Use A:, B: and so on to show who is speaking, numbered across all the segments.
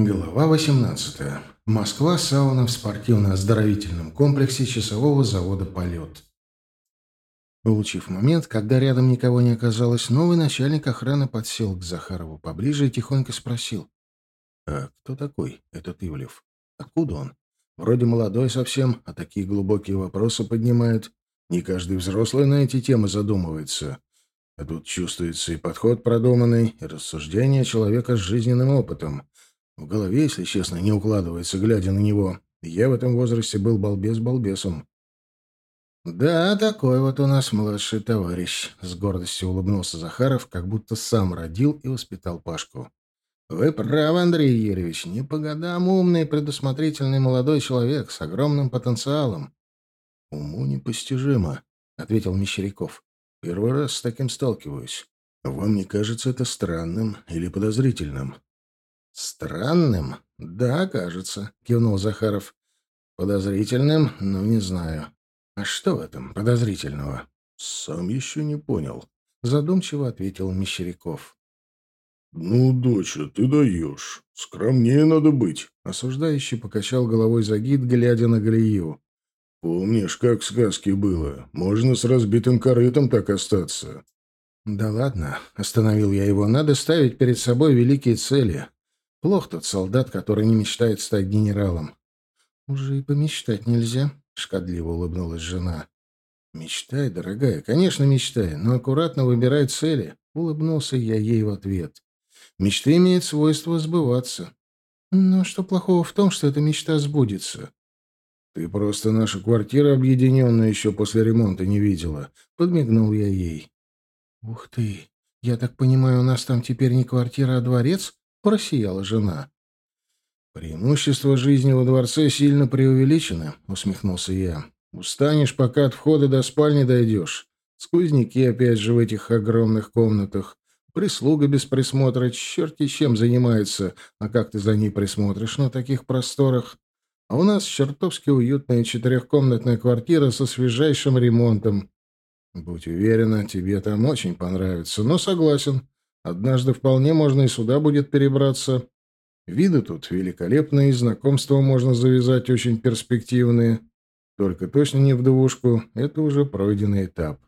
A: Глава 18. Москва, сауна в спортивно-оздоровительном комплексе часового завода «Полет». Улучив момент, когда рядом никого не оказалось, новый начальник охраны подсел к Захарову поближе и тихонько спросил. «А кто такой этот Ивлев? Откуда он? Вроде молодой совсем, а такие глубокие вопросы поднимает. Не каждый взрослый на эти темы задумывается. А тут чувствуется и подход продуманный, и рассуждение человека с жизненным опытом». В голове, если честно, не укладывается, глядя на него. Я в этом возрасте был балбес балбесом. «Да, такой вот у нас младший товарищ», — с гордостью улыбнулся Захаров, как будто сам родил и воспитал Пашку. «Вы правы, Андрей Юрьевич, не по годам умный, предусмотрительный молодой человек с огромным потенциалом». «Уму непостижимо», — ответил Мещеряков. «Первый раз с таким сталкиваюсь. Вам не кажется это странным или подозрительным?» «Странным? Да, кажется», — кивнул Захаров. «Подозрительным? Ну, не знаю. А что в этом подозрительного?» «Сам еще не понял», — задумчиво ответил Мещеряков.
B: «Ну, доча, ты даешь. Скромнее надо быть», —
A: осуждающий покачал головой Загид, глядя на Галию.
B: «Помнишь, как в сказке было? Можно с разбитым корытом так остаться».
A: «Да ладно», — остановил я его, — «надо ставить перед собой великие цели. Плох тот солдат, который не мечтает стать генералом. Уже и помечтать нельзя, шкодливо улыбнулась жена. Мечтай, дорогая, конечно, мечтай, но аккуратно выбирай цели, улыбнулся я ей в ответ. Мечты имеют свойство сбываться. Но что плохого в том, что эта мечта сбудется? Ты просто нашу квартиру объединенную еще после ремонта не видела, подмигнул я ей. Ух ты, я так понимаю, у нас там теперь не квартира, а дворец? — просияла жена. «Преимущество жизни во дворце сильно преувеличено», — усмехнулся я. «Устанешь, пока от входа до спальни дойдешь. Сквозняки опять же в этих огромных комнатах. Прислуга без присмотра, черти чем занимается, а как ты за ней присмотришь на таких просторах? А у нас чертовски уютная четырехкомнатная квартира со свежайшим ремонтом. Будь уверена, тебе там очень понравится, но согласен, Однажды вполне можно и сюда будет перебраться. Виды тут великолепные, знакомства можно завязать очень перспективные. Только точно не в двушку, это уже пройденный этап.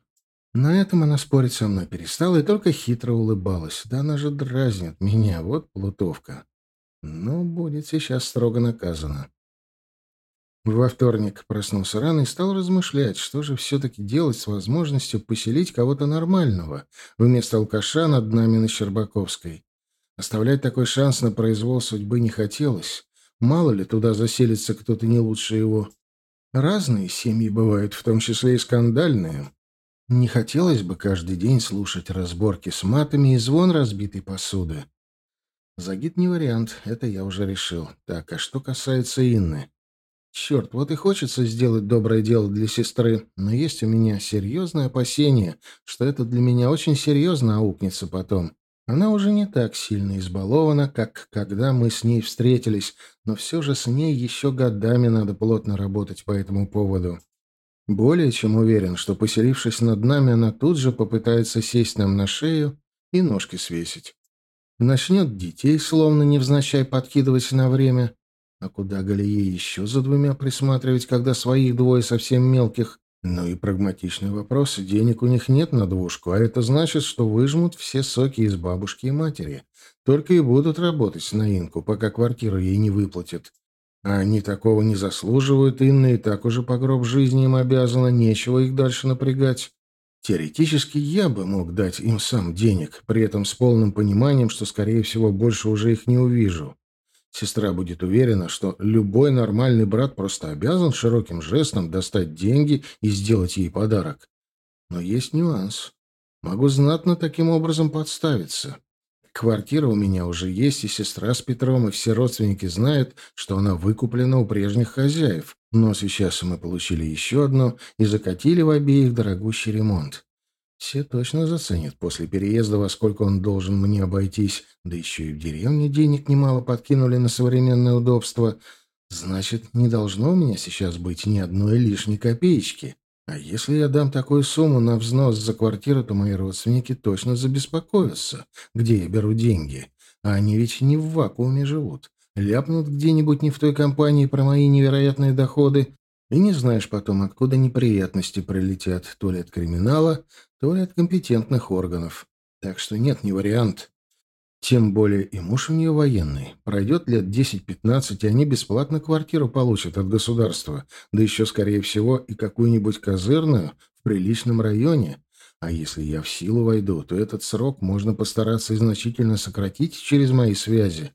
A: На этом она спорить со мной перестала и только хитро улыбалась. Да она же дразнит меня, вот плутовка. Ну, будет сейчас строго наказана. Во вторник проснулся рано и стал размышлять, что же все-таки делать с возможностью поселить кого-то нормального вместо алкаша над нами на Щербаковской. Оставлять такой шанс на произвол судьбы не хотелось. Мало ли туда заселится кто-то не лучше его. Разные семьи бывают, в том числе и скандальные. Не хотелось бы каждый день слушать разборки с матами и звон разбитой посуды. Загид не вариант, это я уже решил. Так, а что касается Инны? Черт, вот и хочется сделать доброе дело для сестры, но есть у меня серьезное опасение, что это для меня очень серьезно аукнется потом. Она уже не так сильно избалована, как когда мы с ней встретились, но все же с ней еще годами надо плотно работать по этому поводу. Более чем уверен, что, поселившись над нами, она тут же попытается сесть нам на шею и ножки свесить. Начнет детей, словно невзначай, подкидывать на время, а куда Галие еще за двумя присматривать, когда своих двое совсем мелких? Ну и прагматичный вопрос. Денег у них нет на двушку, а это значит, что выжмут все соки из бабушки и матери. Только и будут работать на Инку, пока квартиру ей не выплатят. А они такого не заслуживают, Инна и так уже по гроб жизни им обязана, нечего их дальше напрягать. Теоретически я бы мог дать им сам денег, при этом с полным пониманием, что, скорее всего, больше уже их не увижу. Сестра будет уверена, что любой нормальный брат просто обязан широким жестом достать деньги и сделать ей подарок. Но есть нюанс. Могу знатно таким образом подставиться. Квартира у меня уже есть, и сестра с Петром, и все родственники знают, что она выкуплена у прежних хозяев. Но сейчас мы получили еще одно и закатили в обеих дорогущий ремонт. Все точно заценят после переезда, во сколько он должен мне обойтись. Да еще и в деревне денег немало подкинули на современное удобство. Значит, не должно у меня сейчас быть ни одной лишней копеечки. А если я дам такую сумму на взнос за квартиру, то мои родственники точно забеспокоятся, где я беру деньги. А они ведь не в вакууме живут. ляпнут где-нибудь не в той компании про мои невероятные доходы, и не знаешь потом, откуда неприятности прилетят, то ли от криминала, то ли от компетентных органов. Так что нет, не вариант. Тем более и муж у нее военный. Пройдет лет 10-15, и они бесплатно квартиру получат от государства, да еще, скорее всего, и какую-нибудь козырную в приличном районе. А если я в силу войду, то этот срок можно постараться значительно сократить через мои связи.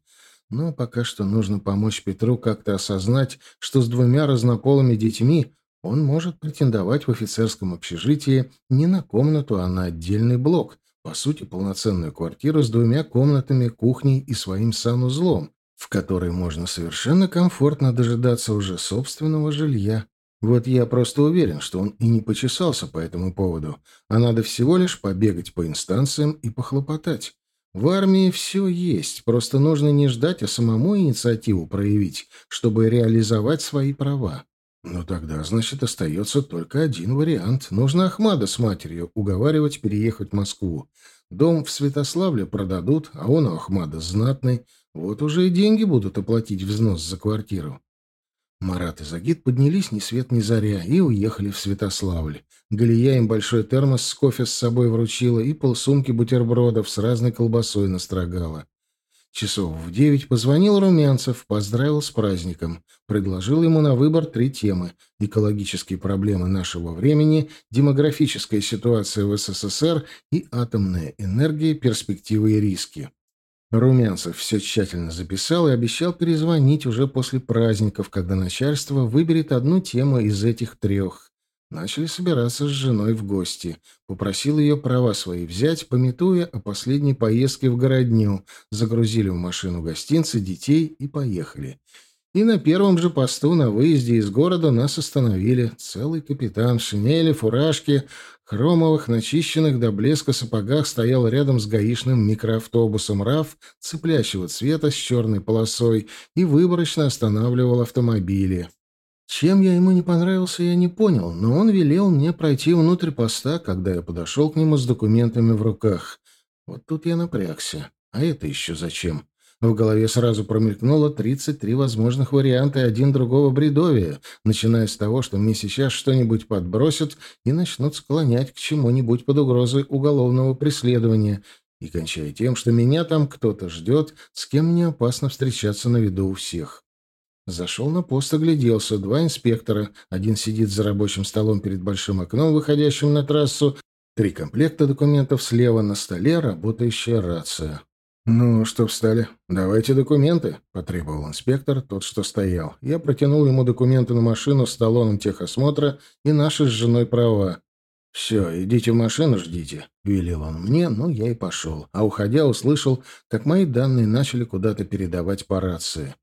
A: Но пока что нужно помочь Петру как-то осознать, что с двумя разнополыми детьми он может претендовать в офицерском общежитии не на комнату, а на отдельный блок, по сути, полноценную квартиру с двумя комнатами, кухней и своим санузлом, в которой можно совершенно комфортно дожидаться уже собственного жилья. Вот я просто уверен, что он и не почесался по этому поводу, а надо всего лишь побегать по инстанциям и похлопотать. В армии все есть, просто нужно не ждать, а самому инициативу проявить, чтобы реализовать свои права. Ну тогда, значит, остается только один вариант. Нужно Ахмада с матерью уговаривать переехать в Москву. Дом в Святославле продадут, а он у Ахмада знатный. Вот уже и деньги будут оплатить взнос за квартиру. Марат и Загид поднялись ни свет ни заря и уехали в Святославль. Галия им большой термос с кофе с собой вручила и полсумки бутербродов с разной колбасой настрогала. Часов в девять позвонил Румянцев, поздравил с праздником. Предложил ему на выбор три темы. Экологические проблемы нашего времени, демографическая ситуация в СССР и атомная энергия, перспективы и риски. Румянцев все тщательно записал и обещал перезвонить уже после праздников, когда начальство выберет одну тему из этих трех. Начали собираться с женой в гости. Попросил ее права свои взять, пометуя о последней поездке в городню. Загрузили в машину гостинцы, детей и поехали. И на первом же посту на выезде из города нас остановили. Целый капитан в шинели, фуражке, хромовых, начищенных до блеска сапогах стоял рядом с гаишным микроавтобусом РАФ цеплящего цвета с черной полосой и выборочно останавливал автомобили. Чем я ему не понравился, я не понял, но он велел мне пройти внутрь поста, когда я подошел к нему с документами в руках. Вот тут я напрягся. А это еще зачем? В голове сразу промелькнуло 33 возможных варианта и один другого бредовия, начиная с того, что мне сейчас что-нибудь подбросят и начнут склонять к чему-нибудь под угрозой уголовного преследования, и кончая тем, что меня там кто-то ждет, с кем мне опасно встречаться на виду у всех. Зашел на пост, огляделся. Два инспектора. Один сидит за рабочим столом перед большим окном, выходящим на трассу. Три комплекта документов слева на столе, работающая рация. «Ну, что встали? Давайте документы», — потребовал инспектор, тот, что стоял. Я протянул ему документы на машину с талоном техосмотра и наши с женой права. «Все, идите в машину, ждите», — велел он мне, но я и пошел. А уходя, услышал, как мои данные начали куда-то передавать по рации.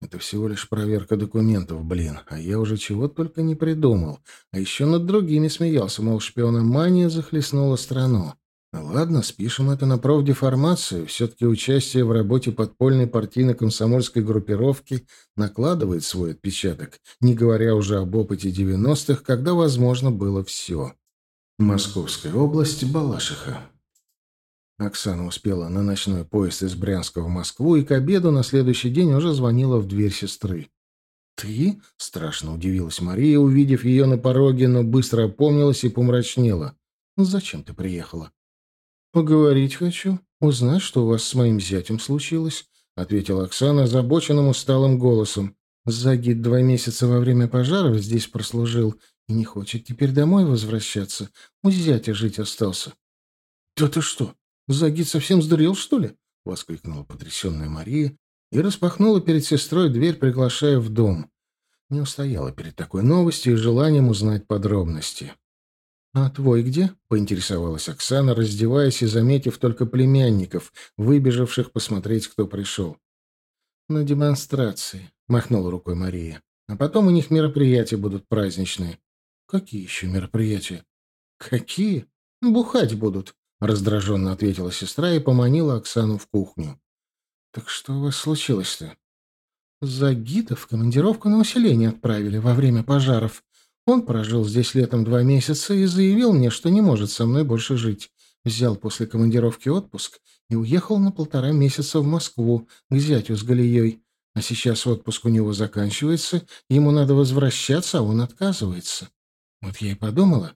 A: Это всего лишь проверка документов, блин. А я уже чего только не придумал. А еще над другими смеялся, мол, шпиономания захлестнула страну. Ладно, спишем это на профдеформацию. Все-таки участие в работе подпольной партийно-комсомольской группировки накладывает свой отпечаток, не говоря уже об опыте 90-х, когда возможно было все. Московская область, Балашиха. Оксана успела на ночной поезд из Брянска в Москву и к обеду на следующий день уже звонила в дверь сестры. «Ты?» — страшно удивилась Мария, увидев ее на пороге, но быстро опомнилась и помрачнела. «Зачем ты приехала?» «Поговорить хочу. Узнать, что у вас с моим зятем случилось», — ответила Оксана озабоченным усталым голосом. «Загид два месяца во время пожаров здесь прослужил и не хочет теперь домой возвращаться. У зятя жить остался». «Да ты что? Загид совсем сдурел, что ли? — воскликнула потрясенная Мария и распахнула перед сестрой дверь, приглашая в дом. Не устояла перед такой новостью и желанием узнать подробности. «А твой где?» — поинтересовалась Оксана, раздеваясь и заметив только племянников, выбежавших посмотреть, кто пришел. «На демонстрации», — махнула рукой Мария. «А потом у них мероприятия будут праздничные». «Какие еще мероприятия?» «Какие? Бухать будут», — раздраженно ответила сестра и поманила Оксану в кухню. «Так что у вас случилось-то?» «Загита в командировку на усиление отправили во время пожаров. Он прожил здесь летом два месяца и заявил мне, что не может со мной больше жить. Взял после командировки отпуск и уехал на полтора месяца в Москву к зятю с Галией. А сейчас отпуск у него заканчивается, ему надо возвращаться, а он отказывается. Вот я и подумала,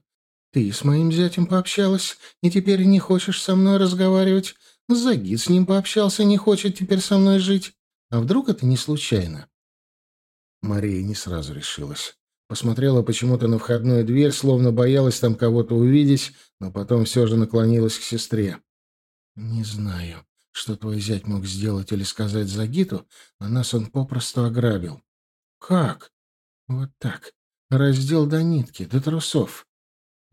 A: ты с моим зятем пообщалась, и теперь не хочешь со мной разговаривать. Загид с ним пообщался, не хочет теперь со мной жить. А вдруг это не случайно? Мария не сразу решилась. Посмотрела почему-то на входную дверь, словно боялась там кого-то увидеть, но потом все же наклонилась к сестре. «Не знаю, что твой зять мог сделать или сказать Загиту, а нас он попросту ограбил». «Как?» «Вот так. Раздел до нитки, до трусов».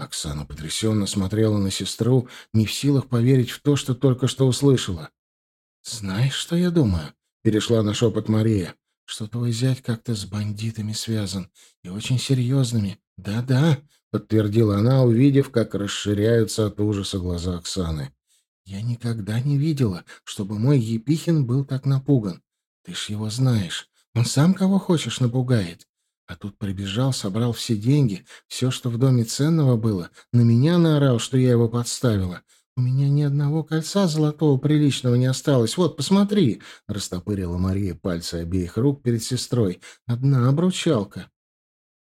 A: Оксана потрясенно смотрела на сестру, не в силах поверить в то, что только что услышала. «Знаешь, что я думаю?» — перешла на шепот Мария что твой зять как-то с бандитами связан, и очень серьезными. Да-да, — подтвердила она, увидев, как расширяются от ужаса глаза Оксаны. Я никогда не видела, чтобы мой Епихин был так напуган. Ты ж его знаешь. Он сам кого хочешь напугает. А тут прибежал, собрал все деньги, все, что в доме ценного было, на меня наорал, что я его подставила. «У меня ни одного кольца золотого приличного не осталось. Вот, посмотри!» — растопырила Мария пальцы обеих рук перед сестрой. «Одна обручалка».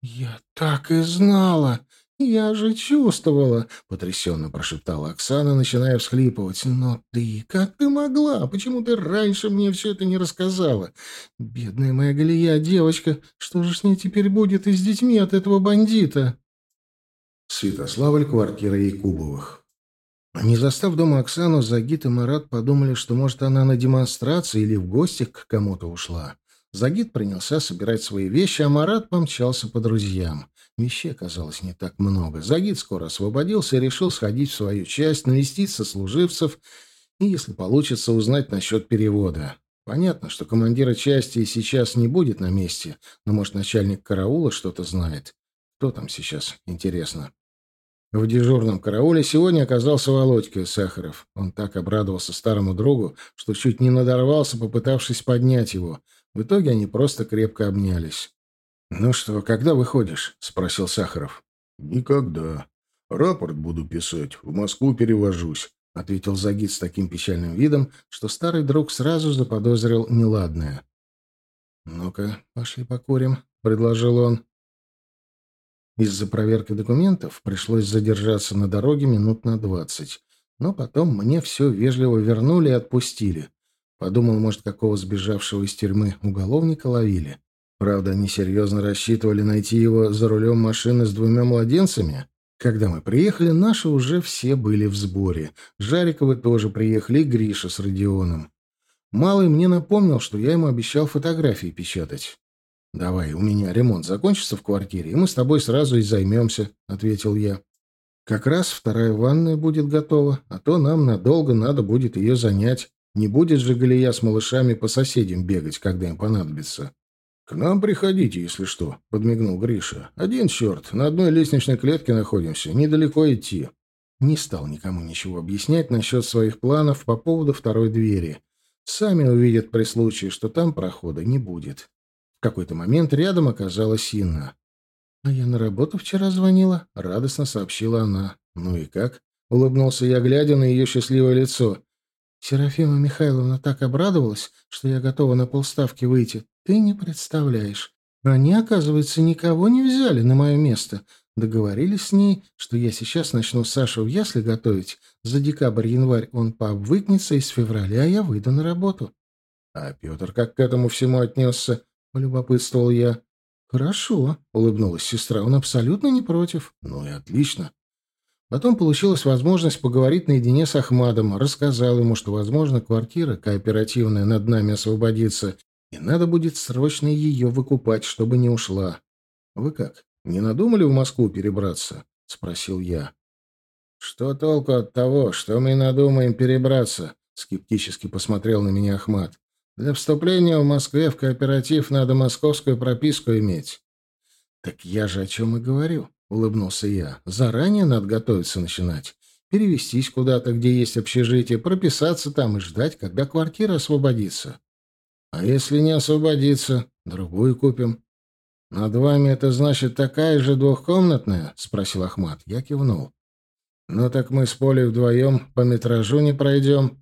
A: «Я так и знала! Я же чувствовала!» — потрясенно прошептала Оксана, начиная всхлипывать. «Но ты, как ты могла? Почему ты раньше мне все это не рассказала? Бедная моя Галия, девочка, что же с ней теперь будет и с детьми от этого бандита?»
B: Святославль, квартира Якубовых.
A: Не застав дома Оксану, Загит и Марат подумали, что, может, она на демонстрации или в гости к кому-то ушла. Загид принялся собирать свои вещи, а Марат помчался по друзьям. Вещей оказалось не так много. Загид скоро освободился и решил сходить в свою часть, навестить сослуживцев и, если получится, узнать насчет перевода. Понятно, что командира части сейчас не будет на месте, но, может, начальник караула что-то знает. Кто там сейчас, интересно. В дежурном карауле сегодня оказался Володька Сахаров. Он так обрадовался старому другу, что чуть не надорвался, попытавшись поднять его. В итоге они просто крепко обнялись. «Ну что, когда выходишь?» — спросил Сахаров.
B: «Никогда. Рапорт буду писать. В Москву перевожусь», — ответил Загид с таким печальным видом, что старый друг сразу заподозрил неладное. «Ну-ка, пошли покурим», — предложил он. Из-за проверки документов пришлось задержаться на дороге минут на двадцать. Но потом мне все вежливо вернули и отпустили. Подумал, может, какого сбежавшего из тюрьмы уголовника ловили. Правда, они серьезно рассчитывали найти его за рулем машины с двумя младенцами. Когда мы приехали, наши уже все были в сборе. Жариковы тоже приехали, Гриша с Родионом. Малый мне напомнил, что я ему обещал фотографии печатать. «Давай, у меня ремонт закончится в квартире, и мы с тобой сразу и займемся», — ответил я. «Как раз вторая ванная будет готова, а то нам надолго надо будет ее занять. Не будет же Галия с малышами по соседям бегать, когда им понадобится». «К нам приходите, если что», — подмигнул Гриша. «Один черт, на одной лестничной клетке находимся, недалеко идти». Не стал никому ничего объяснять насчет своих планов по поводу второй двери. Сами увидят при случае, что там прохода не будет. В какой-то момент рядом оказалась Инна. «А я на работу вчера звонила», — радостно сообщила она. «Ну и как?» — улыбнулся я, глядя на ее счастливое лицо. «Серафима Михайловна так обрадовалась, что я готова на полставки выйти. Ты не представляешь. Они, оказывается, никого не взяли на мое место. Договорились с ней, что я сейчас начну Сашу в ясли готовить. За декабрь-январь он пообвыкнется, и с февраля я выйду на работу». А Петр как к этому всему отнесся? — полюбопытствовал я. «Хорошо», — улыбнулась сестра, — «он абсолютно не против». «Ну и отлично». Потом получилась возможность поговорить наедине с Ахмадом. Рассказал ему, что, возможно, квартира кооперативная над нами освободится, и надо будет срочно ее выкупать, чтобы не ушла. «Вы как, не надумали в Москву перебраться?» — спросил я. «Что толку от того, что мы надумаем перебраться?» — скептически посмотрел на меня Ахмад. Для вступления в Москве в кооператив надо московскую прописку иметь. Так я же о чем и говорю, улыбнулся я. Заранее надо готовиться начинать. Перевестись куда-то, где есть общежитие, прописаться там и ждать, когда квартира освободится. А если не освободится, другую купим. Над вами это значит такая же двухкомнатная? спросил Ахмат. Я кивнул. Ну так мы с Полей вдвоем по метражу не пройдем.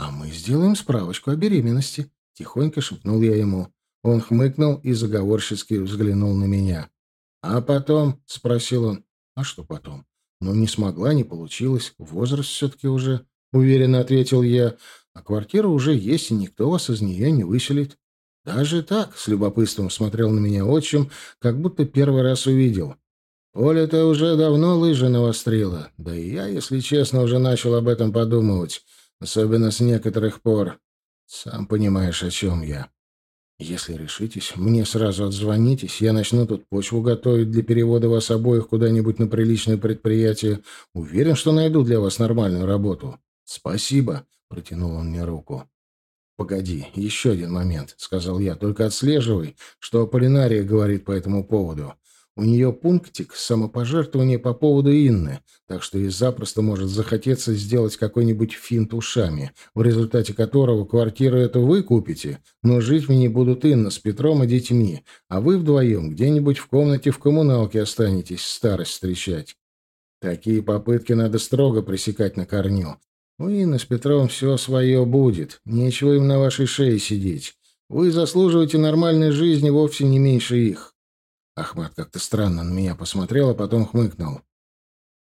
B: «А мы сделаем справочку о беременности», — тихонько шепнул я ему.
A: Он хмыкнул и заговорщицки взглянул на меня. «А потом?» — спросил он. «А что потом?» «Ну, не смогла, не получилось. Возраст все-таки уже», — уверенно ответил я. «А квартира уже есть, и никто вас из нее не выселит». «Даже так?» — с любопытством смотрел на меня отчим, как будто первый раз увидел. «Оля-то уже давно лыжи навострила. Да и я, если честно, уже начал об этом подумывать, особенно с некоторых пор. Сам понимаешь, о чем я». Если решитесь, мне сразу отзвонитесь, я начну тут почву готовить для перевода вас обоих куда-нибудь на приличное предприятие. Уверен, что найду для вас нормальную работу. Спасибо, протянул он мне руку. Погоди, еще один момент, сказал я, только отслеживай, что Аполлинария говорит по этому поводу. У нее пунктик самопожертвования по поводу Инны, так что ей запросто может захотеться сделать какой-нибудь финт ушами, в результате которого квартиру эту вы купите, но жить в ней будут Инна с Петром и детьми, а вы вдвоем где-нибудь в комнате в коммуналке останетесь старость встречать. Такие попытки надо строго пресекать на корню. У Инны с Петром все свое будет, нечего им на вашей шее сидеть. Вы заслуживаете нормальной жизни вовсе не меньше их. Ахмат как-то странно на меня посмотрел, а потом хмыкнул.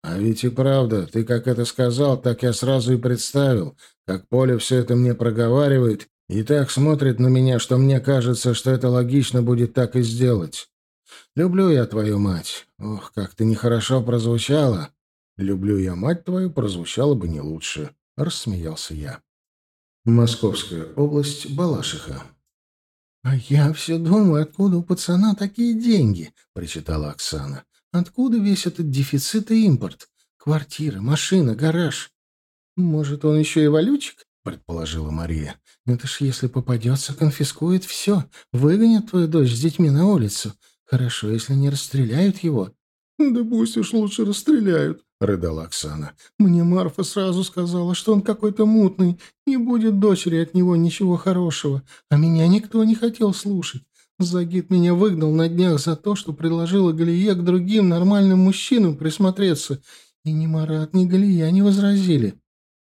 A: «А ведь и правда, ты как это сказал, так я сразу и представил, как Поле все это мне проговаривает и так смотрит на меня, что мне кажется, что это логично будет так и сделать. Люблю я твою мать. Ох, как ты нехорошо прозвучала. Люблю я мать твою, прозвучало бы не лучше», — рассмеялся я. Московская область, Балашиха. «А я все думаю, откуда у пацана такие деньги?» — причитала Оксана. «Откуда весь этот дефицит и импорт? Квартира, машина, гараж?» «Может, он еще и валючик?» — предположила Мария. «Это ж если попадется, конфискует все, выгонят твою дочь с детьми на улицу. Хорошо, если не расстреляют его». «Да пусть уж лучше расстреляют», — рыдала Оксана. «Мне Марфа сразу сказала, что он какой-то мутный, не будет дочери от него ничего хорошего, а меня никто не хотел слушать. Загид меня выгнал на днях за то, что предложила Галия к другим нормальным мужчинам присмотреться, и ни Марат, ни Галия не возразили».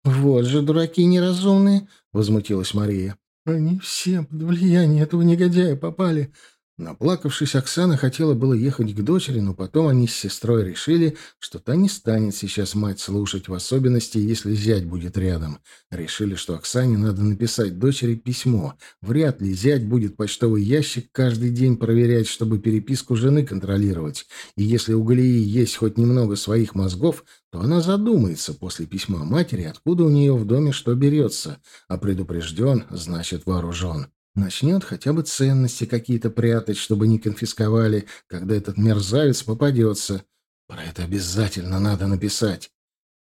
A: «Вот же дураки неразумные!» — возмутилась Мария. «Они все под влияние этого негодяя попали. Наплакавшись, Оксана хотела было ехать к дочери, но потом они с сестрой решили, что та не станет сейчас мать слушать, в особенности, если зять будет рядом. Решили, что Оксане надо написать дочери письмо. Вряд ли зять будет почтовый ящик каждый день проверять, чтобы переписку жены контролировать. И если у Галии есть хоть немного своих мозгов, то она задумается после письма матери, откуда у нее в доме что берется. А предупрежден, значит вооружен. Начнет хотя бы ценности какие-то прятать, чтобы не конфисковали, когда этот мерзавец попадется. Про это обязательно надо написать.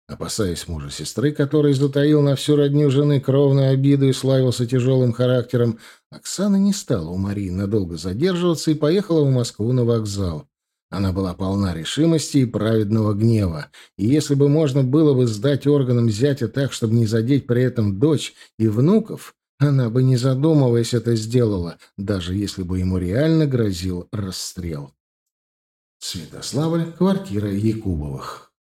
A: Опасаясь мужа сестры, который затаил на всю родню жены кровную обиду и славился тяжелым характером, Оксана не стала у Марии надолго задерживаться и поехала в Москву на вокзал. Она была полна решимости и праведного гнева, и если бы можно было бы сдать органам зятя так, чтобы не задеть при этом дочь и внуков, она бы, не задумываясь, это сделала, даже если бы ему реально грозил расстрел. Святославль, квартира Якубовых.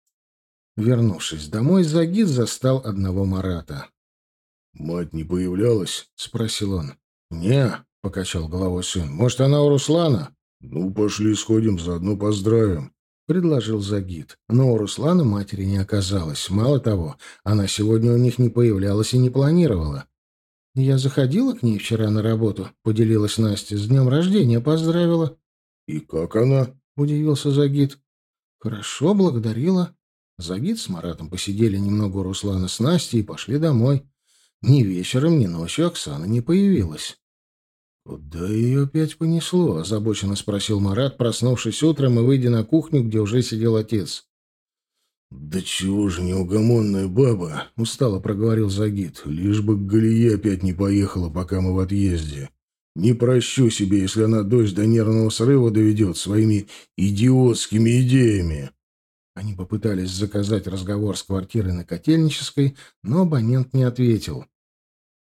A: Вернувшись домой, Загид застал одного Марата.
B: «Мать не появлялась?»
A: — спросил он. «Не», — покачал головой сын. «Может, она у Руслана?»
B: «Ну, пошли сходим, заодно поздравим», — предложил Загид.
A: Но у Руслана матери не оказалось. Мало того, она сегодня у них не появлялась и не планировала. «Я заходила к ней вчера на работу», — поделилась Настя. «С днем рождения поздравила».
B: «И как она?»
A: — удивился Загид. «Хорошо, благодарила». Загид с Маратом посидели немного у Руслана с Настей и пошли домой. Ни вечером, ни ночью Оксана не появилась. «Куда ее опять понесло?» — озабоченно спросил Марат, проснувшись утром и выйдя на кухню, где уже сидел отец.
B: «Да чего же неугомонная баба?» — устало проговорил Загид. «Лишь бы к Галие опять не поехала, пока мы в отъезде. Не прощу себе, если она дочь до нервного срыва доведет своими идиотскими идеями».
A: Они попытались заказать разговор с квартирой на Котельнической, но абонент не ответил.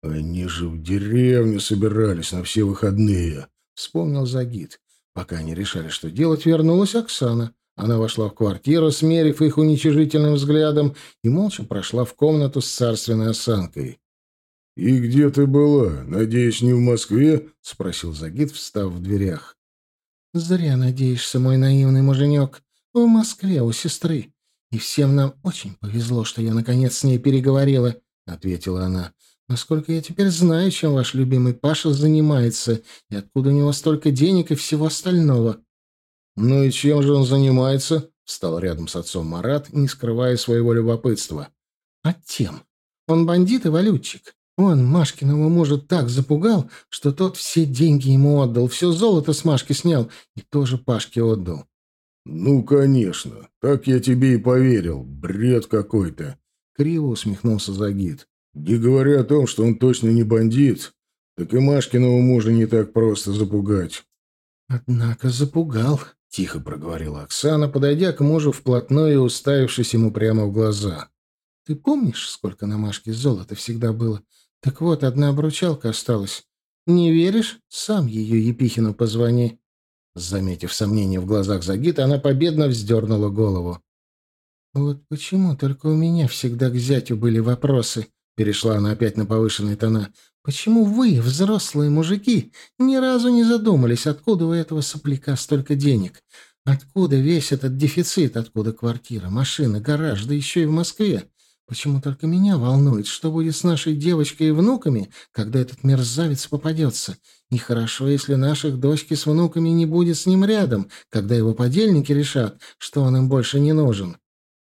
B: «Они же в деревню собирались на все выходные», —
A: вспомнил Загид. Пока они решали, что делать, вернулась Оксана. Она вошла в квартиру, смерив их уничижительным взглядом, и молча прошла в комнату с царственной осанкой.
B: «И где ты была? Надеюсь, не в Москве?» — спросил Загид, встав в дверях.
A: «Зря надеешься, мой наивный муженек. В Москве у сестры. И всем нам очень повезло, что я наконец с ней переговорила», — ответила она. «Насколько я теперь знаю, чем ваш любимый Паша занимается, и откуда у него столько денег и всего остального».
B: «Ну и чем же он занимается?» — встал рядом с отцом Марат, не скрывая своего любопытства.
A: «А тем. Он бандит и валютчик. Он Машкиного мужа так запугал, что тот все деньги ему отдал, все золото с Машки снял и тоже Пашке отдал.
B: «Ну, конечно. Так я тебе и поверил. Бред какой-то!»
A: Криво усмехнулся Загид.
B: «Не говоря о том, что он точно не бандит, так и Машкиного мужа не так просто запугать».
A: «Однако запугал», — тихо проговорила Оксана, подойдя к мужу вплотную и уставившись ему прямо в глаза. «Ты помнишь, сколько на Машке золота всегда было? Так вот, одна обручалка осталась. Не веришь? Сам ее Епихину позвони. Заметив сомнение в глазах Загита, она победно вздернула голову. «Вот почему только у меня всегда к зятю были вопросы?» Перешла она опять на повышенные тона. «Почему вы, взрослые мужики, ни разу не задумались, откуда у этого сопляка столько денег? Откуда весь этот дефицит? Откуда квартира, машина, гараж, да еще и в Москве? Почему только меня волнует, что будет с нашей девочкой и внуками, когда этот мерзавец попадется? Нехорошо, если наших дочки с внуками не будет с ним рядом, когда его подельники решат, что он им больше не нужен.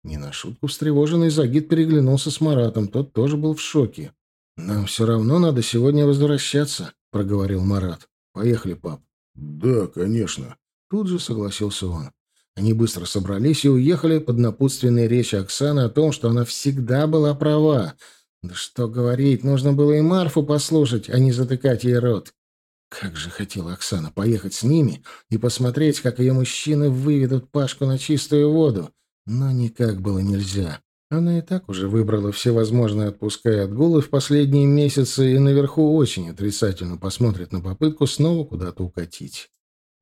A: Не на шутку встревоженный Загид переглянулся с Маратом, тот тоже был в шоке. «Нам все равно надо сегодня возвращаться», — проговорил Марат. «Поехали, пап».
B: «Да, конечно», —
A: тут же согласился он. Они быстро собрались и уехали под напутственные речи Оксаны о том, что она всегда была права. Да что говорить, нужно было и Марфу послушать, а не затыкать ей рот. Как же хотела Оксана поехать с ними и посмотреть, как ее мужчины выведут Пашку на чистую воду. Но никак было нельзя. Она и так уже выбрала все возможные отпуска и отгулы в последние месяцы и наверху очень отрицательно посмотрит на попытку снова куда-то укатить.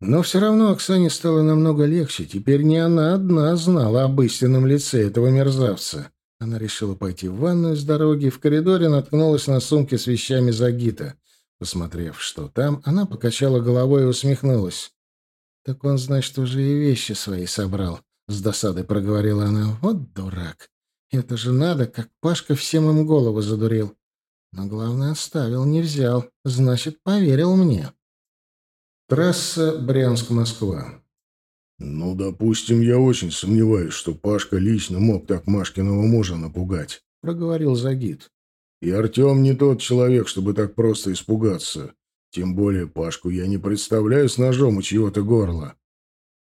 A: Но все равно Оксане стало намного легче. Теперь не она одна знала об истинном лице этого мерзавца. Она решила пойти в ванную с дороги, в коридоре наткнулась на сумки с вещами Загита. Посмотрев, что там, она покачала головой и усмехнулась. «Так он, значит, уже и вещи свои собрал», — с досадой проговорила она. «Вот дурак. Это же надо, как Пашка всем им голову задурил. Но главное, оставил, не взял. Значит, поверил мне». Трасса Брянск-Москва.
B: «Ну, допустим, я очень сомневаюсь, что Пашка лично мог так Машкиного мужа напугать», — проговорил Загид. «И Артем не тот человек, чтобы так просто испугаться. Тем более Пашку я не представляю с ножом у чьего-то горла».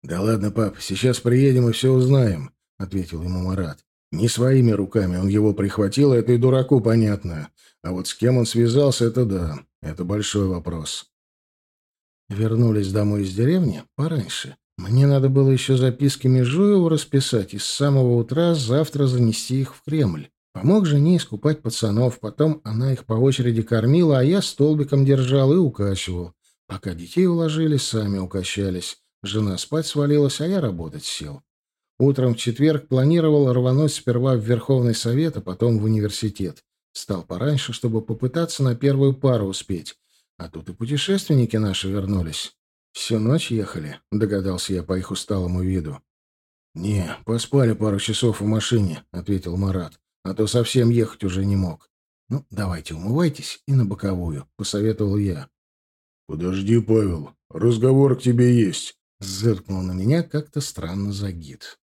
A: «Да ладно, пап, сейчас приедем и все узнаем», — ответил ему Марат. «Не своими руками он его прихватил, это и дураку понятно. А вот с кем он связался, это да, это большой вопрос». Вернулись домой из деревни пораньше. Мне надо было еще записки Межуеву расписать и с самого утра завтра занести их в Кремль. Помог жене искупать пацанов, потом она их по очереди кормила, а я столбиком держал и укачивал. Пока детей уложили, сами укачались. Жена спать свалилась, а я работать сел. Утром в четверг планировал рвануть сперва в Верховный Совет, а потом в университет. Стал пораньше, чтобы попытаться на первую пару успеть. А тут и путешественники наши вернулись. Всю ночь ехали, догадался я по их усталому виду. «Не, поспали пару часов в машине», — ответил Марат. «А то совсем ехать уже не мог». «Ну, давайте умывайтесь и на боковую», — посоветовал я.
B: «Подожди, Павел, разговор к тебе есть», —
A: зыркнул на меня как-то странно Загид.